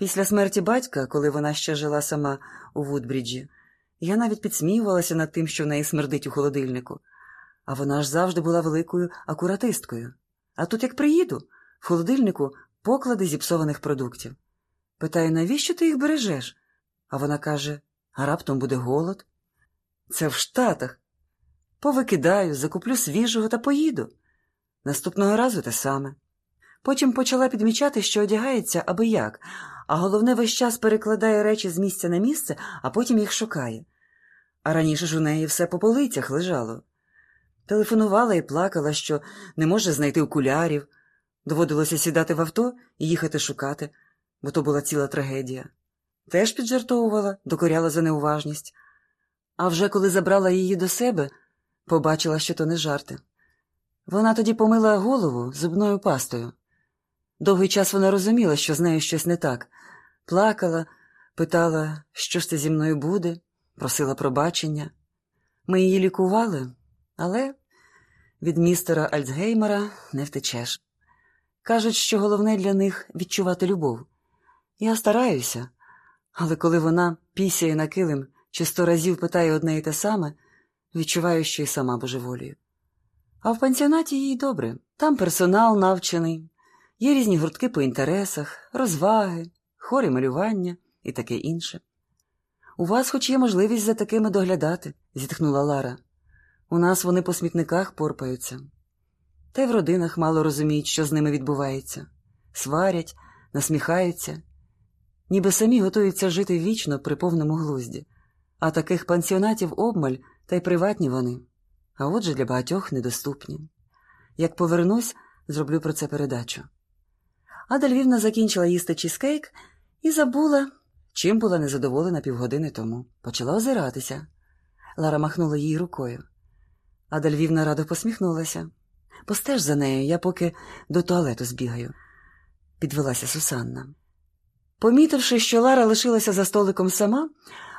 Після смерті батька, коли вона ще жила сама у Вудбріджі, я навіть підсміювалася над тим, що в неї смердить у холодильнику. А вона ж завжди була великою акуратисткою. А тут, як приїду, в холодильнику поклади зіпсованих продуктів. Питаю, навіщо ти їх бережеш? А вона каже: а раптом буде голод. Це в Штатах. Повикидаю, закуплю свіжого та поїду. Наступного разу те саме. Потім почала підмічати, що одягається аби як, а головне весь час перекладає речі з місця на місце, а потім їх шукає. А раніше ж у неї все по полицях лежало. Телефонувала і плакала, що не може знайти окулярів. Доводилося сідати в авто і їхати шукати, бо то була ціла трагедія. Теж піджартовувала, докоряла за неуважність. А вже коли забрала її до себе, побачила, що то не жарти. Вона тоді помила голову зубною пастою. Довгий час вона розуміла, що з нею щось не так. Плакала, питала, що ж це зі мною буде, просила пробачення. Ми її лікували, але від містера Альцгеймера не втечеш. Кажуть, що головне для них відчувати любов. Я стараюся, але коли вона пісяє на килим чи сто разів питає одне і те саме, відчуваю, що й сама божеволію. А в пансіонаті їй добре. Там персонал навчений, є різні гуртки по інтересах, розваги, хорі малювання і таке інше. У вас хоч є можливість за такими доглядати, зітхнула Лара. У нас вони по смітниках порпаються. Та й в родинах мало розуміють, що з ними відбувається, сварять, насміхаються, ніби самі готуються жити вічно при повному глузді, а таких пансіонатів обмаль та й приватні вони, а отже для багатьох недоступні. Як повернусь, зроблю про це передачу. Ада Львівна закінчила їсти чізкейк і забула, чим була незадоволена півгодини тому. Почала озиратися. Лара махнула їй рукою. Ада Львівна радо посміхнулася. Постеж за нею, я поки до туалету збігаю, підвелася Сусанна. Помітивши, що Лара лишилася за столиком сама,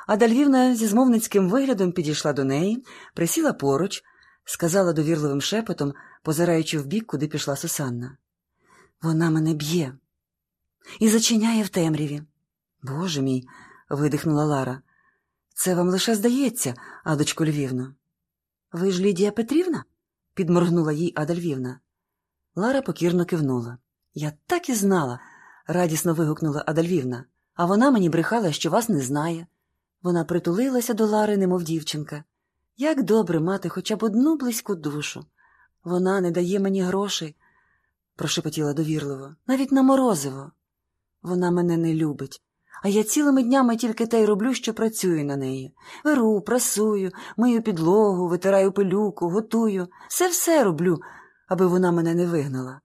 Ада Львівна зі змовницьким виглядом підійшла до неї, присіла поруч, сказала довірливим шепотом, позираючи вбік, куди пішла Сусанна. Вона мене б'є і зачиняє в темряві. Боже мій, видихнула Лара. Це вам лише здається, Адочко Львівно. Ви ж Лідія Петрівна? підморгнула їй Ада Львівна. Лара покірно кивнула. Я так і знала, радісно вигукнула Ада Львівна. а вона мені брехала, що вас не знає. Вона притулилася до Лари, немов дівчинка. Як добре мати хоча б одну близьку душу. Вона не дає мені грошей, прошепотіла довірливо, навіть на морозиво. Вона мене не любить, а я цілими днями тільки те й роблю, що працюю на неї. Беру, прасую, мию підлогу, витираю пилюку, готую. Все все роблю, аби вона мене не вигнала.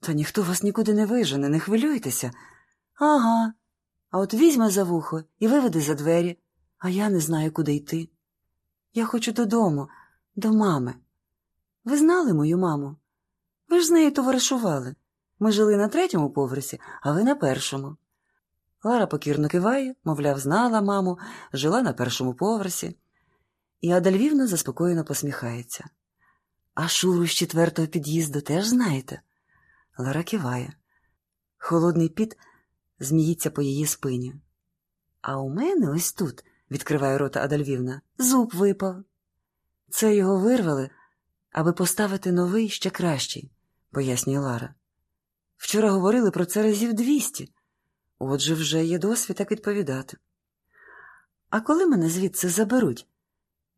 Та ніхто вас нікуди не вижене, не хвилюйтеся. Ага. А от візьме за вухо і виведе за двері, а я не знаю, куди йти. Я хочу додому, до мами. Ви знали мою маму? Ви ж з нею товаришували. Ми жили на третьому поверсі, а ви на першому. Лара покірно киває, мовляв, знала маму, жила на першому поверсі. І Ада Львівна заспокоєно посміхається. А шуру з четвертого під'їзду теж знаєте? Лара киває. Холодний піт зміється по її спині. А у мене ось тут, відкриває рота Ада Львівна, зуб випав. Це його вирвали, аби поставити новий ще кращий, пояснює Лара. Вчора говорили про це разів двісті. Отже, вже є досвід так відповідати. А коли мене звідси заберуть?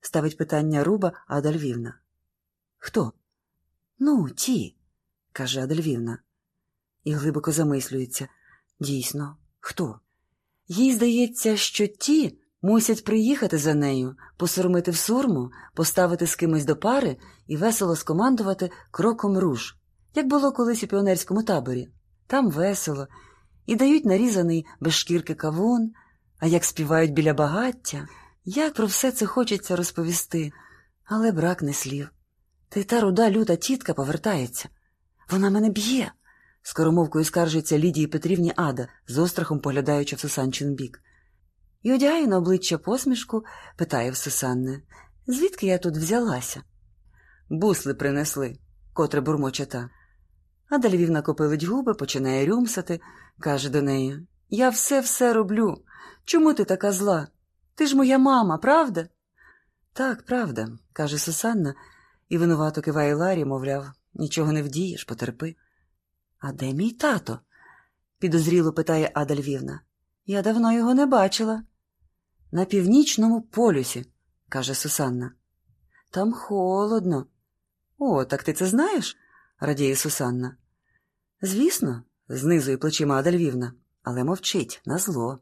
ставить питання Руба Ада Львівна. Хто? Ну, ті, каже Ада Львівна. І глибоко замислюється. Дійсно, хто? Їй здається, що ті мусять приїхати за нею, посурмити в сурму, поставити з кимось до пари і весело скомандувати кроком руш, як було колись у піонерському таборі. Там весело, і дають нарізаний без шкірки кавун, а як співають біля багаття, як про все це хочеться розповісти, але бракне слів. Та й та руда люта тітка повертається. Вона мене б'є, скоромовкою скаржиться Лідії Петрівні Ада, з острахом поглядаючи в Сусанчин бік. І одягає на обличчя посмішку, питає в Сусанне, звідки я тут взялася? Бусли принесли, котре бурмоче та. Ада Львівна копилить губи, починає рюмсати, каже до неї Я все все роблю. Чому ти така зла? Ти ж моя мама, правда? Так, правда, каже Сусанна, і винувато киває Ларі, мовляв, нічого не вдієш, потерпи. А де мій тато? підозріло питає Ада Львівна. Я давно його не бачила. На північному полюсі, каже Сусанна. Там холодно. О, так ти це знаєш? Радіє Сусанна. Звісно, знизує плечима Ада Львівна, але мовчить на зло.